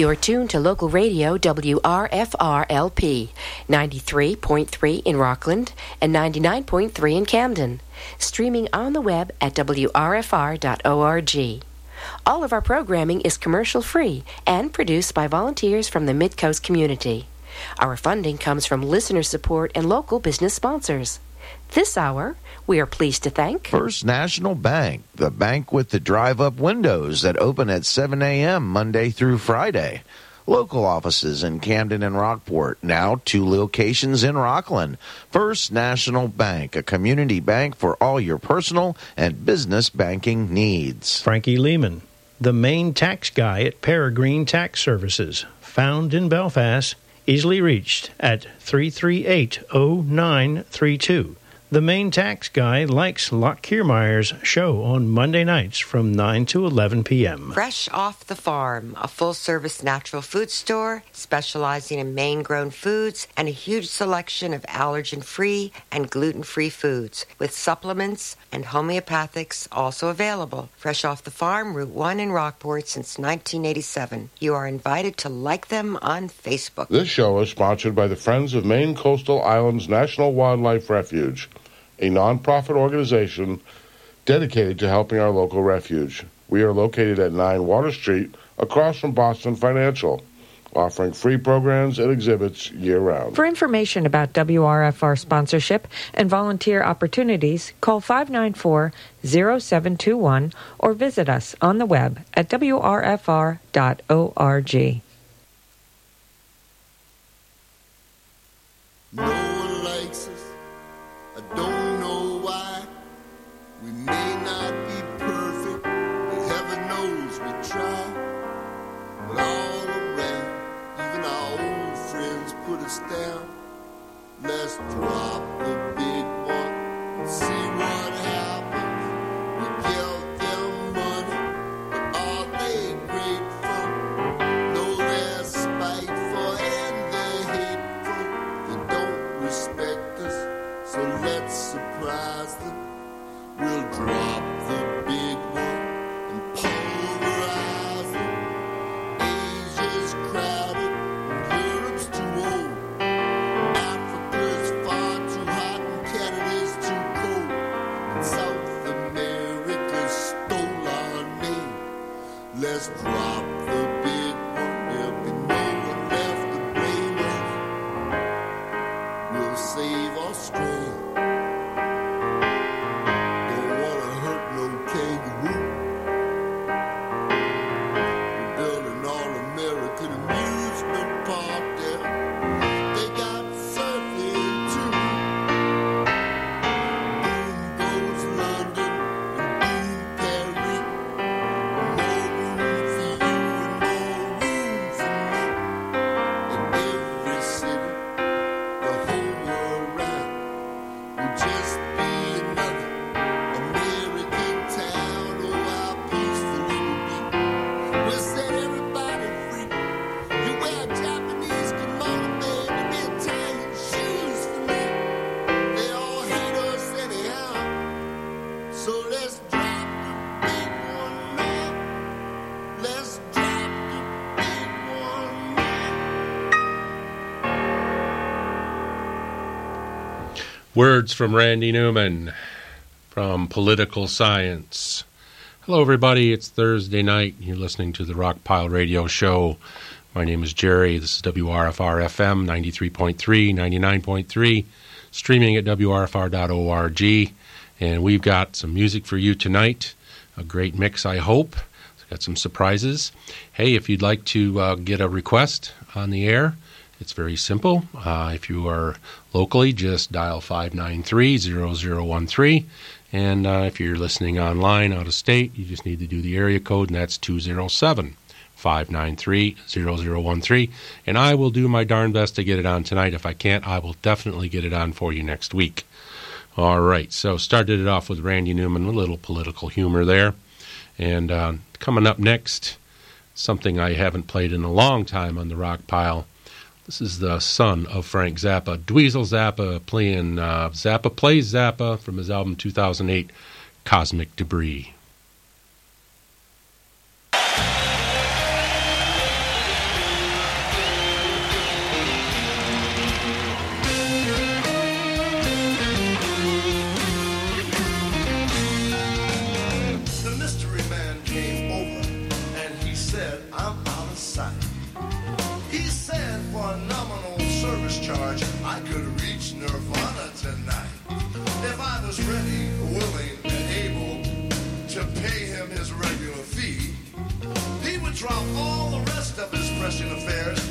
You're tuned to local radio WRFR-LP, 93.3 in Rockland and 99.3 in Camden. Streaming on the web at WRFR.org. All of our programming is commercial free and produced by volunteers from the Midcoast community. Our funding comes from listener support and local business sponsors. This hour, we are pleased to thank First National Bank, the bank with the drive up windows that open at 7 a.m. Monday through Friday. Local offices in Camden and Rockport, now two locations in Rockland. First National Bank, a community bank for all your personal and business banking needs. Frankie Lehman, the main tax guy at Peregrine Tax Services, found in Belfast, easily reached at 338 0932. The main tax guy likes Lock Kiermeier's show on Monday nights from 9 to 11 p.m. Fresh Off the Farm, a full service natural food store specializing in Maine grown foods and a huge selection of allergen free and gluten free foods with supplements and homeopathics also available. Fresh Off the Farm, Route 1 in Rockport since 1987. You are invited to like them on Facebook. This show is sponsored by the Friends of Maine Coastal Islands National Wildlife Refuge, a nonprofit organization dedicated to helping our local refuge. We are located at 9 Water Street, across from Boston Financial, offering free programs and exhibits year round. For information about WRFR sponsorship and volunteer opportunities, call 594 0721 or visit us on the web at wrfr.org. Words from Randy Newman from Political Science. Hello, everybody. It's Thursday night. You're listening to the Rockpile Radio Show. My name is Jerry. This is WRFR FM 93.3, 99.3, streaming at WRFR.org. And we've got some music for you tonight. A great mix, I hope. Got some surprises. Hey, if you'd like to uh, get a request on the air, it's very simple. Uh, if you are locally, just dial 593 0013. And uh, if you're listening online out of state, you just need to do the area code, and that's 207 593 0013. And I will do my darn best to get it on tonight. If I can't, I will definitely get it on for you next week. All right, so started it off with Randy Newman, a little political humor there. And uh, coming up next, something I haven't played in a long time on the rock pile. This is the son of Frank Zappa, Dweezil Zappa, playing uh, Zappa Plays Zappa from his album 2008, Cosmik Debris. I could reach nirvana tonight. If I was ready, willing, and able to pay him his regular fee, he would drop all the rest of his pressing affairs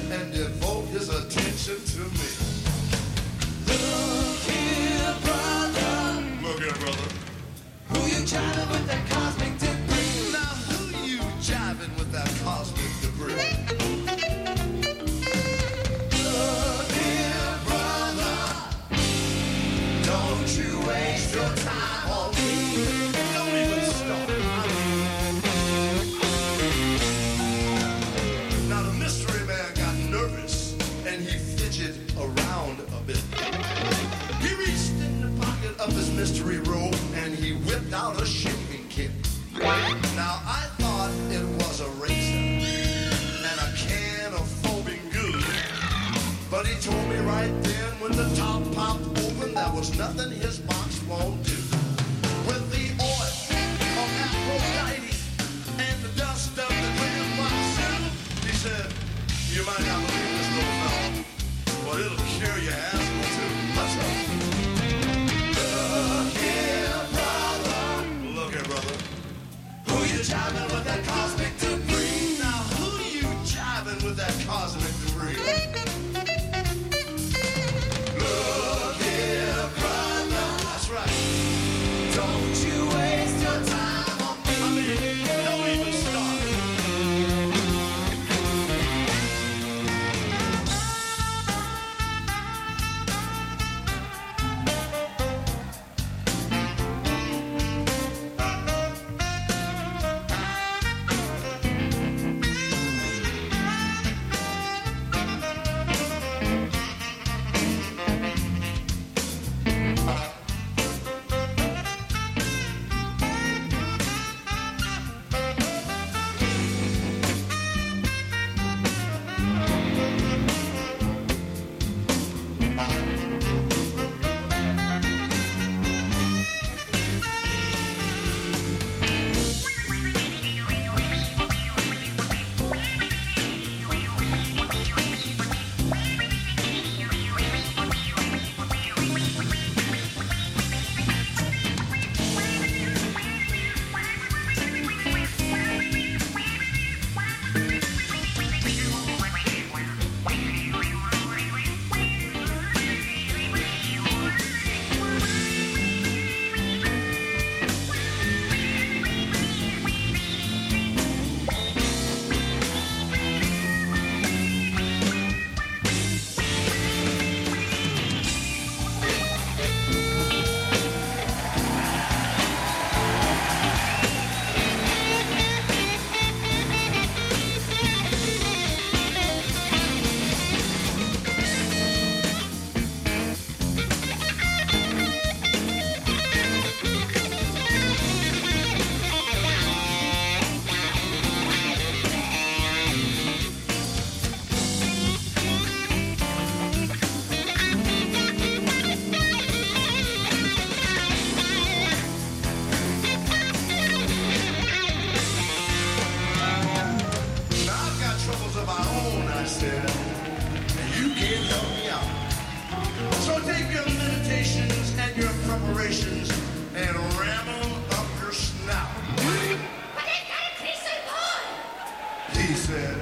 operations and ram them up your snout. But I got a he said,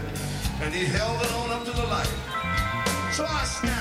and he held it on up to the light. So I snapped.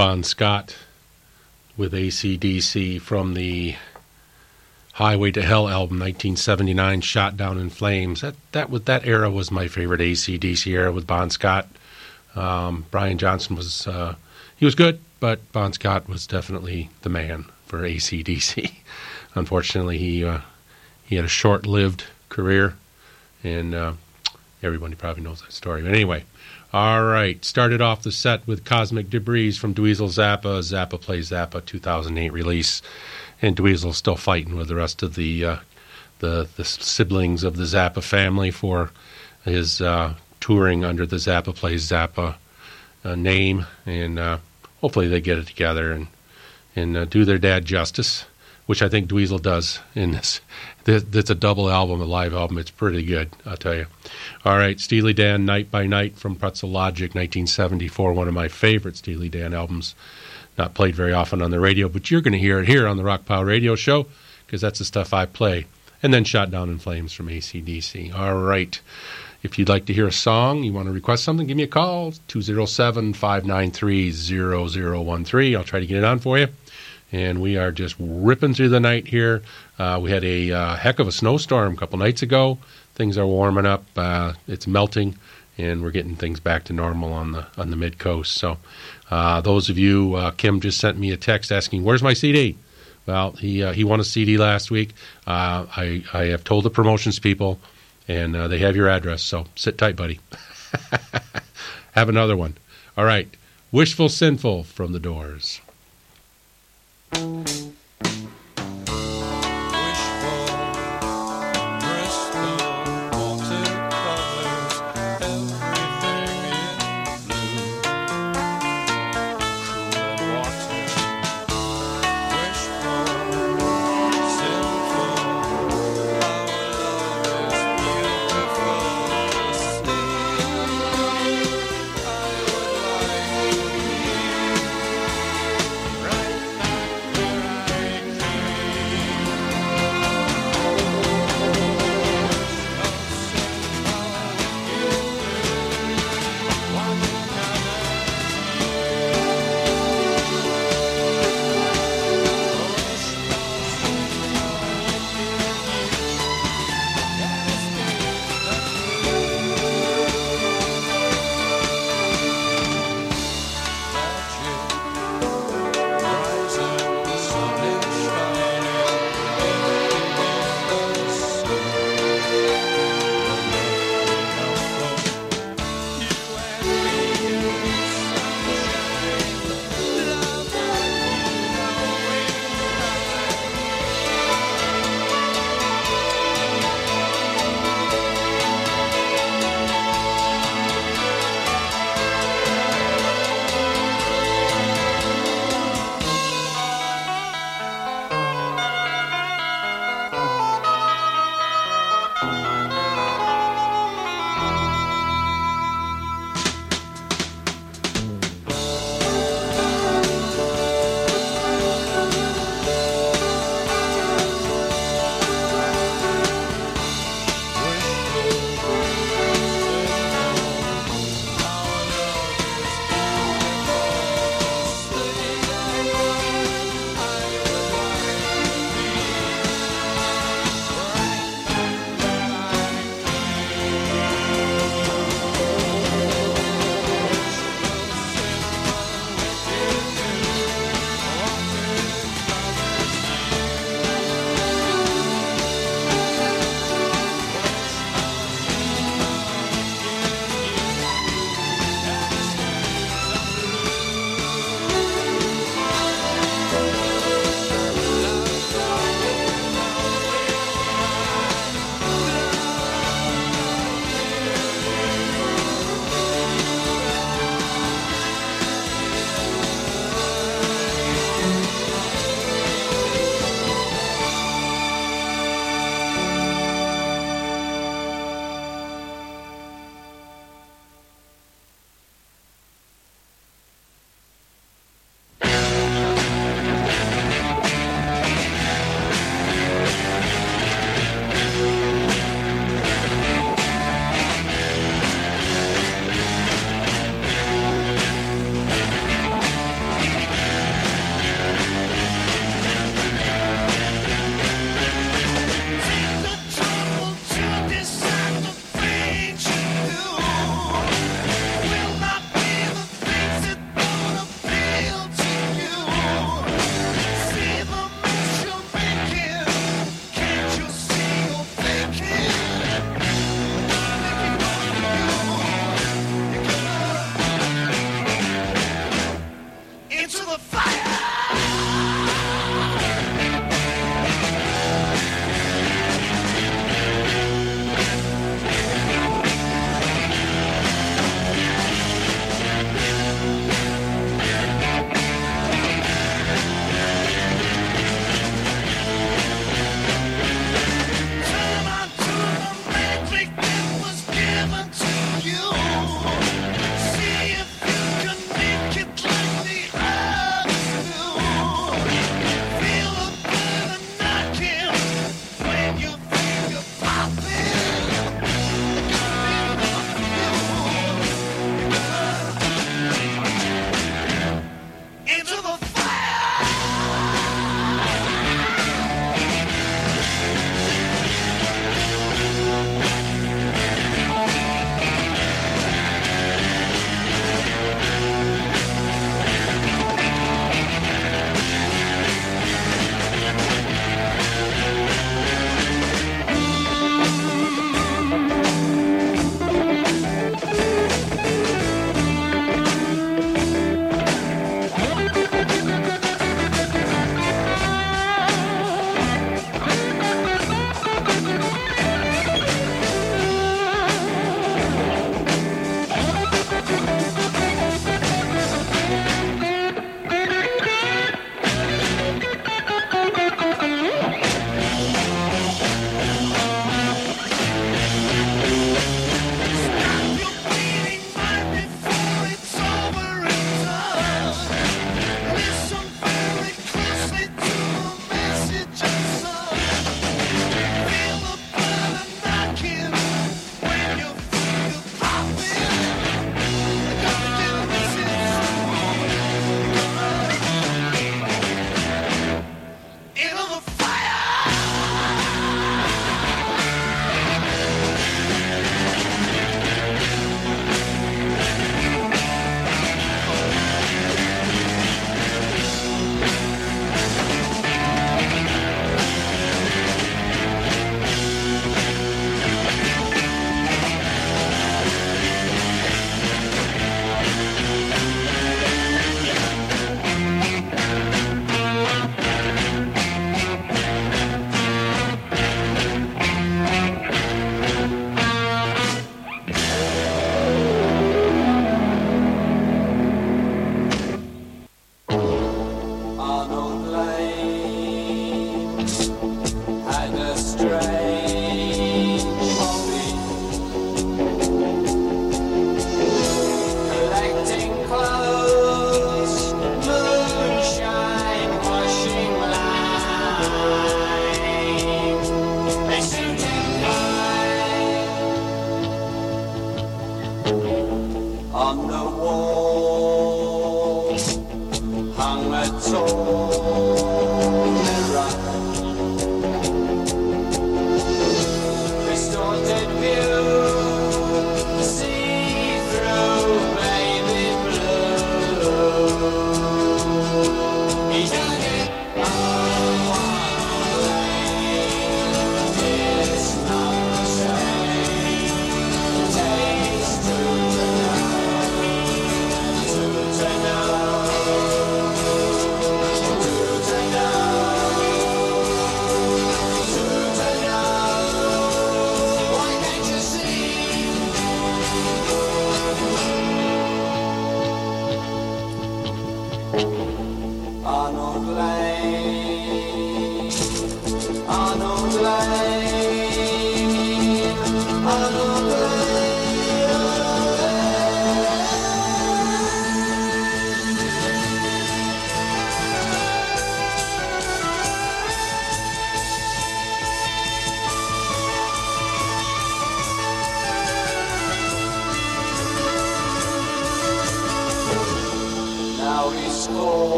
Bon Scott with ACDC from the Highway to Hell album, 1979, Shot Down in Flames. That that that era was my favorite ACDC era with Bon Scott. Um, Brian Johnson was uh, he was good, but Bon Scott was definitely the man for ACDC. Unfortunately, he uh, he had a short-lived career, and uh, everybody probably knows that story. But anyway, all right. Started off the set with Cosmik Debris from Dweezil Zappa, Zappa Plays Zappa 2008 release. And Dweezil's still fighting with the rest of the, uh, the, the siblings of the Zappa family for his uh, touring under the Zappa Plays Zappa uh, name. And hopefully they get it together and, and do their dad justice, which I think Dweezil does in this. It's a double album, a live album. It's pretty good, I'll tell you. All right, Steely Dan, Night by Night from Pretzel Logic, 1974, one of my favorite Steely Dan albums. Not played very often on the radio, but you're going to hear it here on the Rock Pile Radio Show because that's the stuff I play. And then Shot Down in Flames from ACDC. All right. If you'd like to hear a song, you want to request something, give me a call 207 593 0013. I'll try to get it on for you. And we are just ripping through the night here. Uh, we had a uh, heck of a snowstorm a couple nights ago. Things are warming up. Uh, it's melting, and we're getting things back to normal on the on the mid coast. So, those of you, Kim just sent me a text asking, "Where's my CD?" Well, he he won a CD last week. I I have told the promotions people, and they have your address. So sit tight, buddy. have another one. All right, "Wishful Sinful" from the Doors. Right back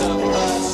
know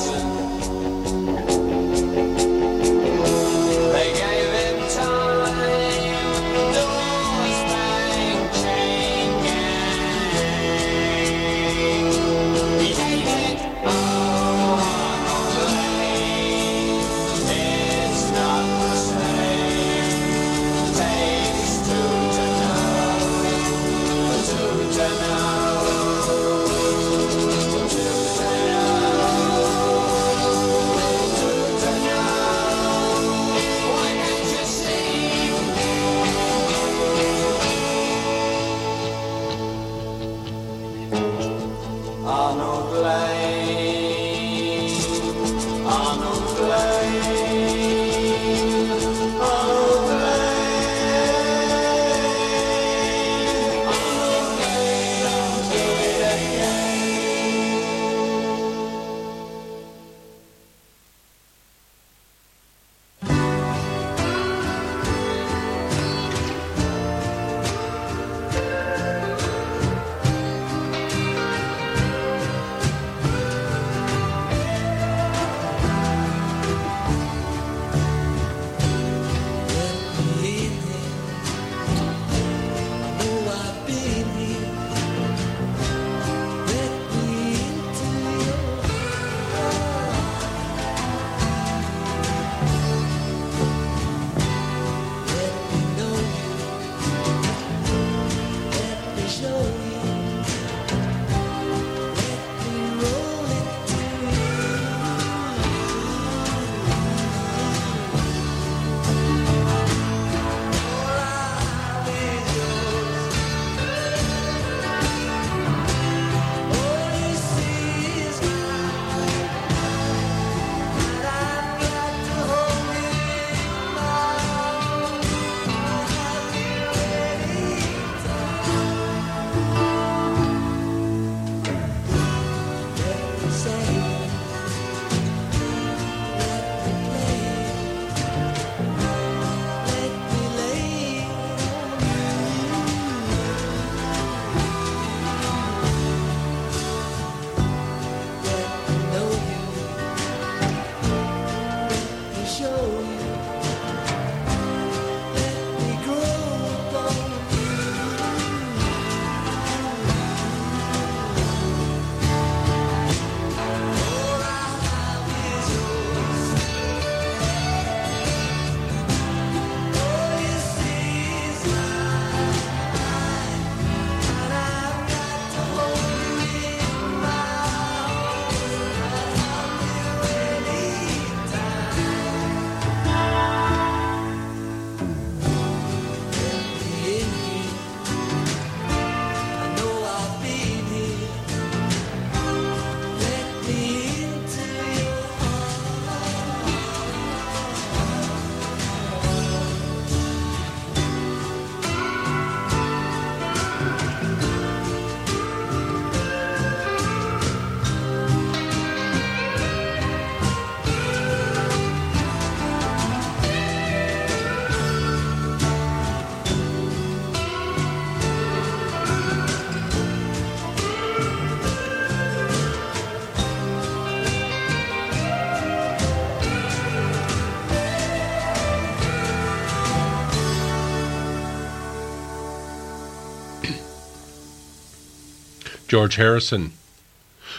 George Harrison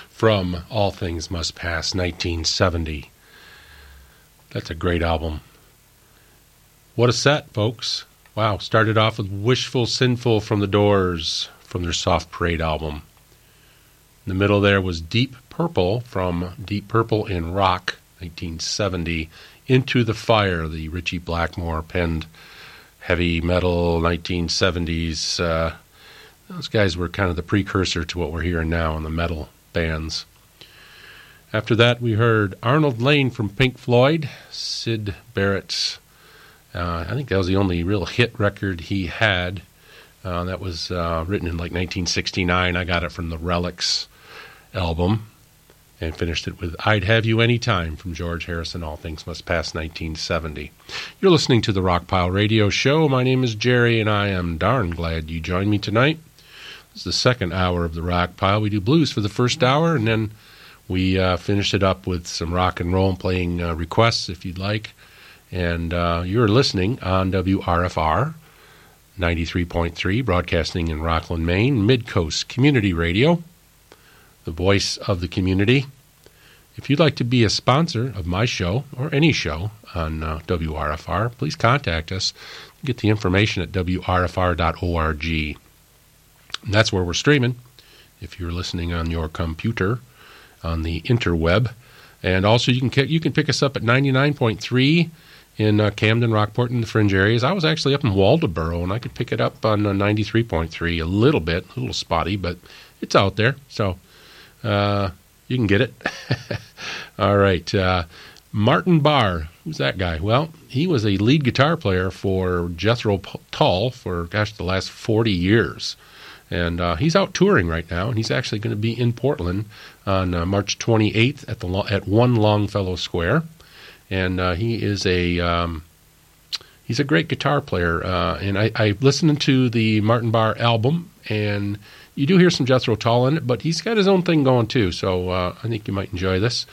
from All Things Must Pass, 1970. That's a great album. What a set, folks. Wow, started off with Wishful Sinful from the Doors from their Soft Parade album. In the middle there was Deep Purple from Deep Purple in Rock, 1970. Into the Fire, the Ritchie Blackmore penned heavy metal 1970s. Uh, those guys were kind of the precursor to what we're hearing now in the metal bands. After that, we heard Arnold Layne from Pink Floyd, Syd Barrett's. Uh, I think that was the only real hit record he had. Uh, that was uh, written in like 1969. I got it from the Relics album and finished it with I'd Have You Anytime from George Harrison, All Things Must Pass 1970. You're listening to the Rockpile Radio Show. My name is Jerry, and I am darn glad you joined me tonight. Is the second hour of the rock pile. We do blues for the first hour, and then we uh, finish it up with some rock and roll and playing uh, requests if you'd like. And uh, you're listening on WRFR 93.3, broadcasting in Rockland, Maine, Midcoast Community Radio the voice of the community. If you'd like to be a sponsor of my show or any show on WRFR, please contact us. Get the information at WRFR.org. And that's where we're streaming if you're listening on your computer on the interweb. And also, you can, you can pick us up at 99.3 in uh, Camden, Rockport, and the fringe areas. I was actually up in Waldoboro, and I could pick it up on uh, 93.3 a little bit, a little spotty, but it's out there. So uh, you can get it. All right. Martin Barre, Who's that guy? Well, he was a lead guitar player for Jethro Tull for, gosh, the last 40 years. And uh, he's out touring right now, and he's actually going to be in Portland on uh, March 28th at the at One Longfellow Square. And uh, he is a um, he's a great guitar player. Uh, and I, I listened to the Martin Barre album, and you do hear some Jethro Tull in it, but he's got his own thing going too. So uh, I think you might enjoy this.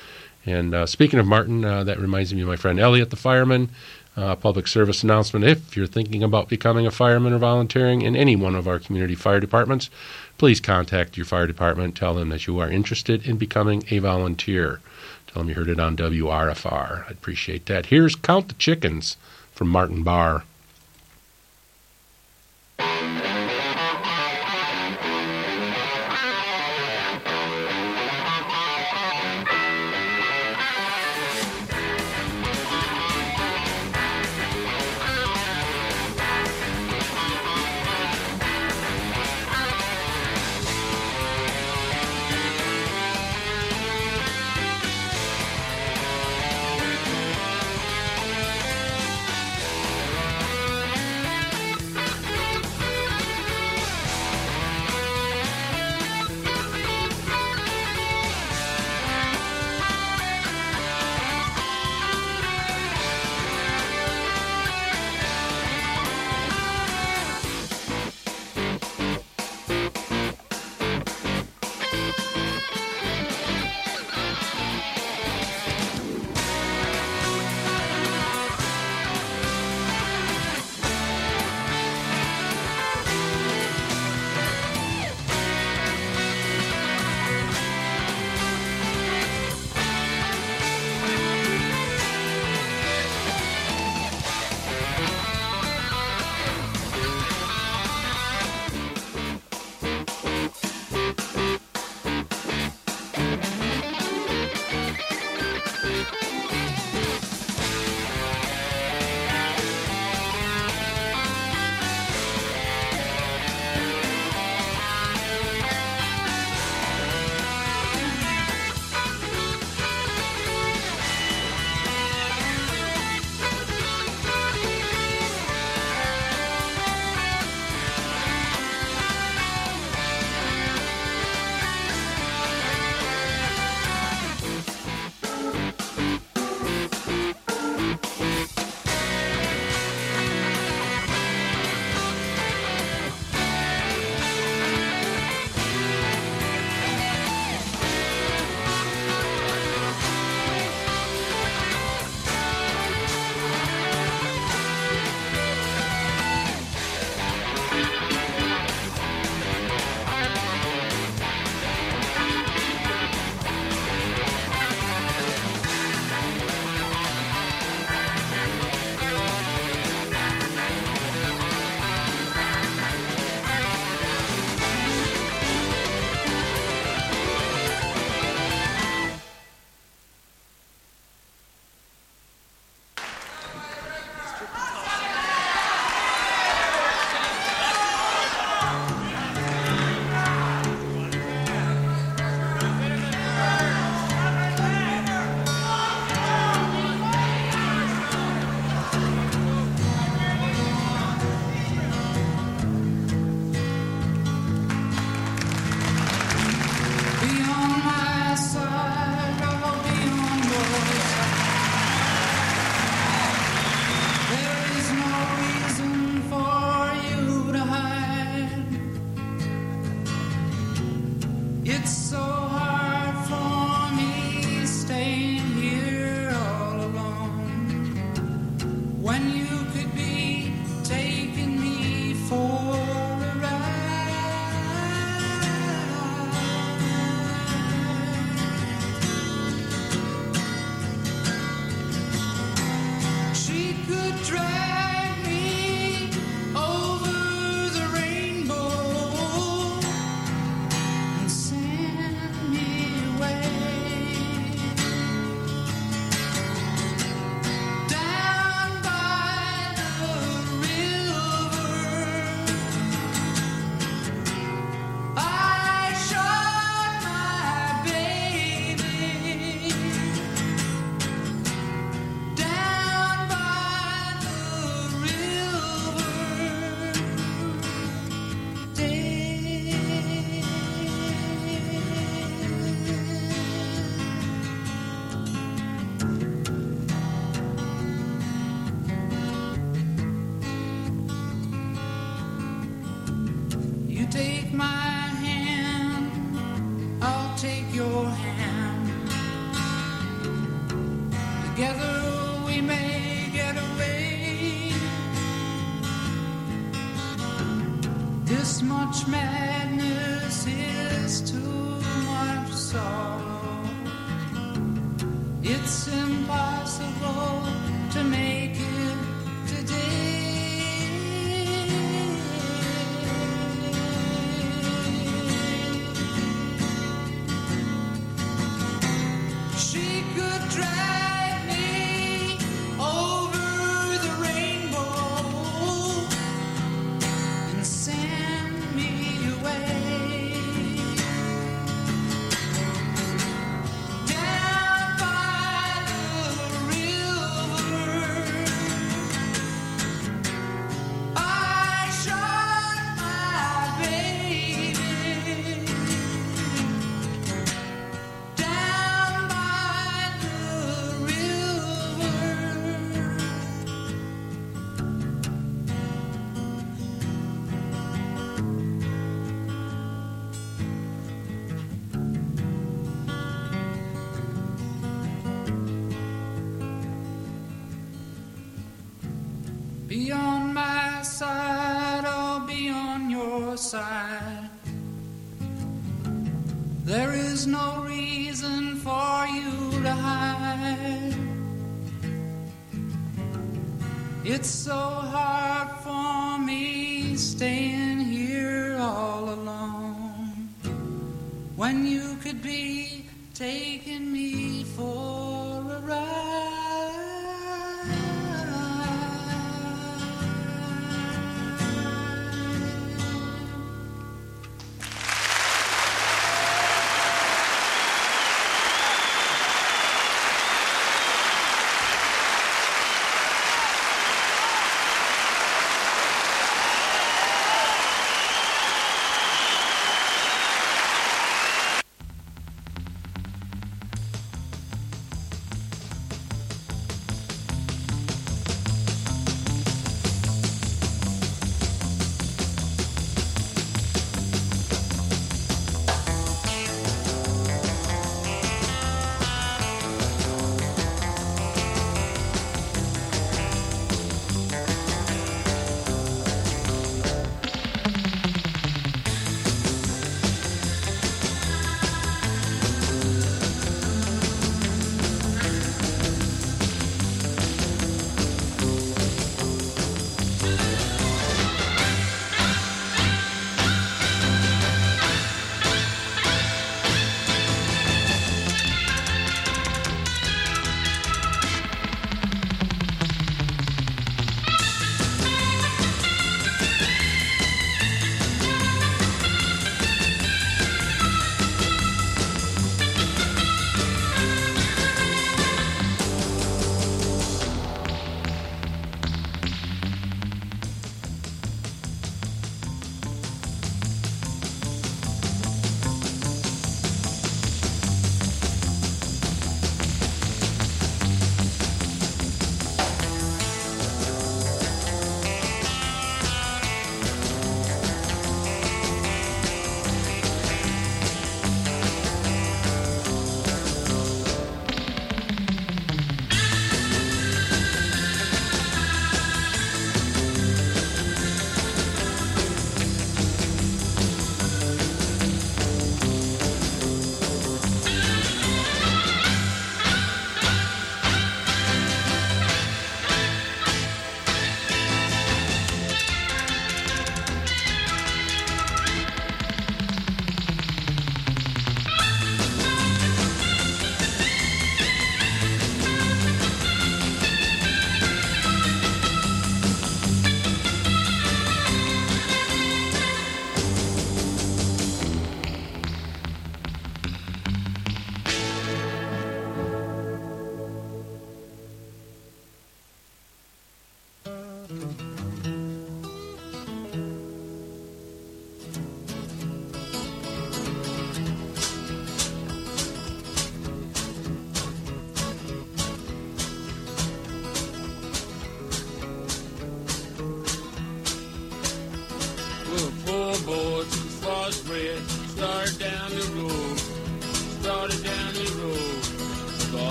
And uh, speaking of Martin, that reminds me of my friend Elliot, the fireman. Uh, public service announcement if you're thinking about becoming a fireman or volunteering in any one of our community fire departments, please contact your fire department. Tell them that you are interested in becoming a volunteer. Tell them you heard it on WRFR. I'd appreciate that. Here's Count the Chickens from Martin Barre. Together we may get away. This much madness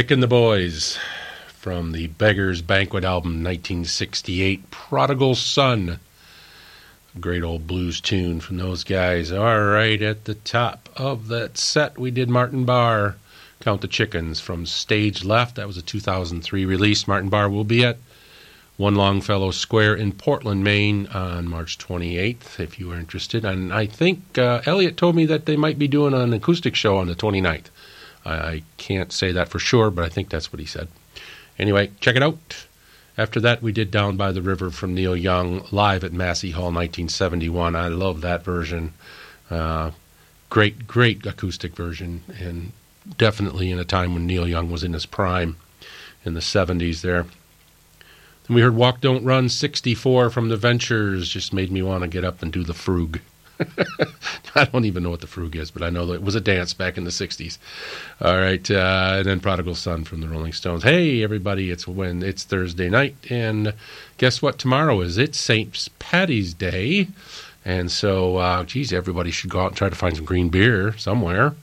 Mick and the Boys from the Beggars Banquet album 1968, Prodigal Son. Great old blues tune from those guys. All right, at the top of that set, we did Martin Barre, Count the Chickens from Stage Left. That was a 2003 release. Martin Barre will be at One Longfellow Square in Portland, Maine on March 28th, if you are interested. And I think uh, Elliot told me that they might be doing an acoustic show on the 29th. I, I can't say that for sure, but I think that's what he said. Anyway, check it out. After that, we did Down by the River from Neil Young live at Massey Hall 1971. I love that version. Uh, great, great acoustic version, and definitely in a time when Neil Young was in his prime in the 70s there. Then we heard Walk Don't Run 64 from the Ventures. Just made me want to get up and do the frug. I don't even know what the frug is, but I know that it was a dance back in the 60s. All right, uh, and then Prodigal Son from the Rolling Stones. Hey, everybody, it's when it's Thursday night, and guess what tomorrow is? It's St. Patty's Day. And so, uh, geez, everybody should go out and try to find some green beer somewhere.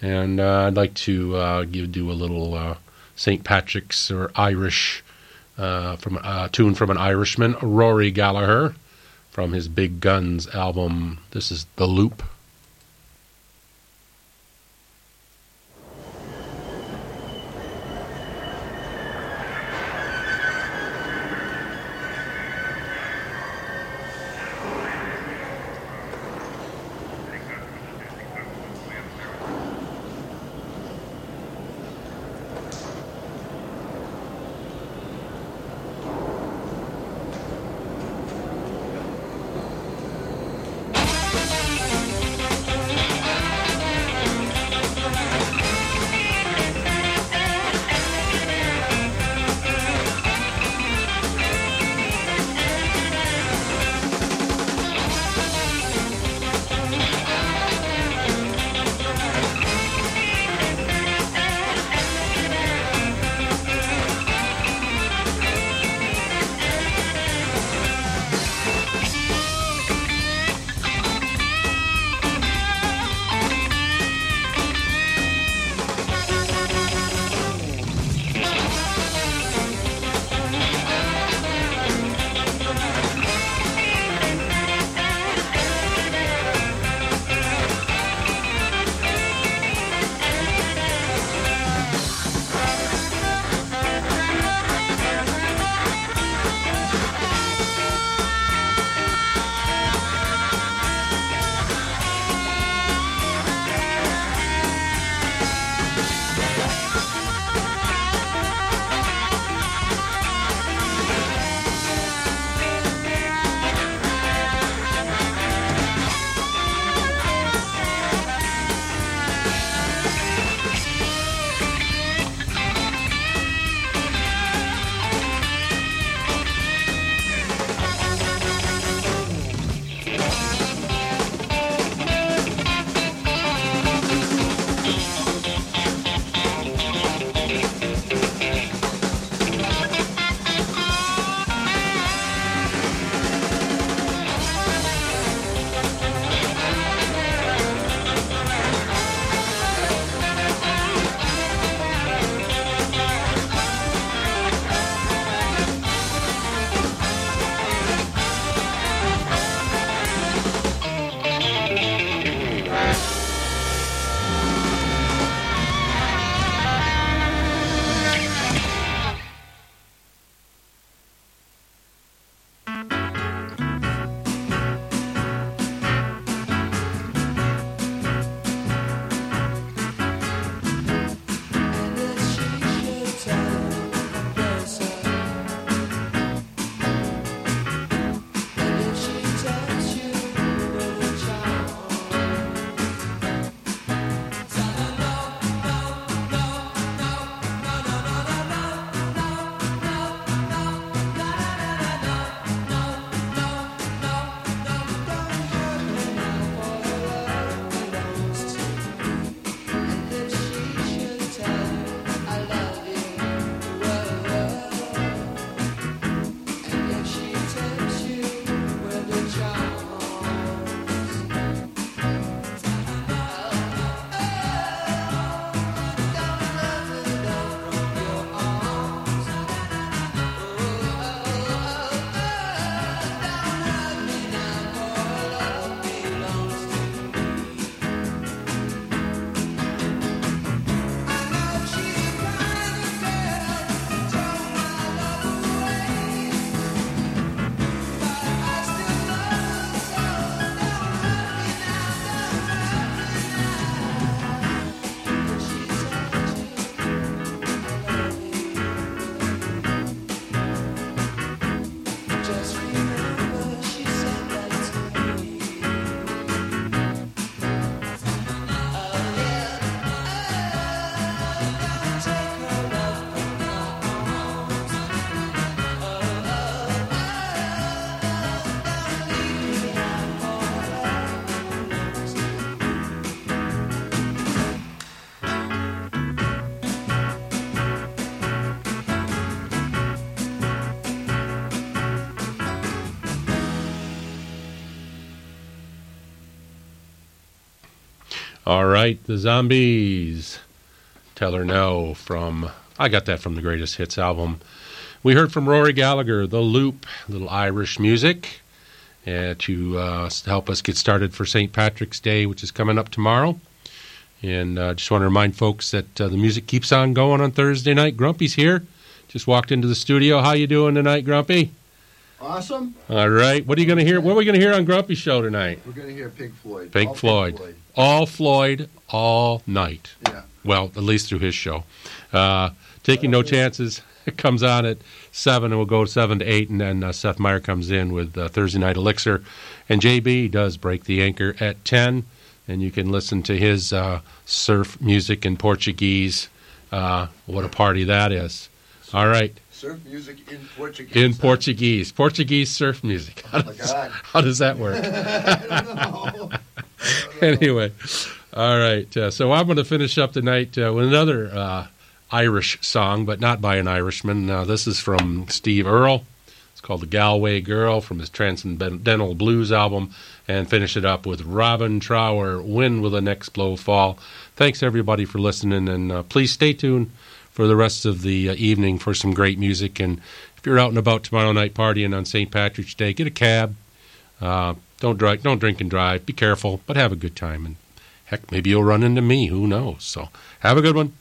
And uh, I'd like to uh, give, do a little uh, St. Patrick's or Irish from a tune from an Irishman, Rory Gallagher, from his Big Guns album. This is The Loop. All right, the Zombies. Tell her no from, I got that from the Greatest Hits album. We heard from Rory Gallagher, The Loop, little Irish music uh, to uh, help us get started for St. Patrick's Day, which is coming up tomorrow. And uh, just want to remind folks that uh, the music keeps on going on Thursday night. Grumpy's here. Just walked into the studio. How you doing tonight, Grumpy? Awesome. All right. What are you going to hear? What are we going to hear on Grumpy's show tonight? We're going to hear Pink Floyd. Pink All Floyd. Floyd. All Floyd, all night. Yeah. Well, at least through his show. Uh, Taking No Chances it comes on at 7, and we'll go 7 to 8, and then uh, Seth Meyer comes in with uh, Thursday Night Elixir. And JB does break the anchor at 10, and you can listen to his uh, surf music in Portuguese. Uh, what a party that is. All right. Surf music in Portuguese. In Portuguese. Portuguese surf music. How Oh, my does, God. how does that work? I don't know. anyway, all right. Uh, so I'm going to finish up tonight uh, with another uh, Irish song, but not by an Irishman. Now, this is from Steve Earle. It's called The Galway Girl from his Transcendental Blues album. And finish it up with Robin Trower, When Will the Next Blow Fall? Thanks, everybody, for listening. And uh, please stay tuned for the rest of the uh, evening for some great music. And if you're out and about tomorrow night partying on St. Patrick's Day, get a cab. Uh, don't drive, don't drink and drive. Be careful, but have a good time. And heck, maybe you'll run into me. Who knows? So have a good one.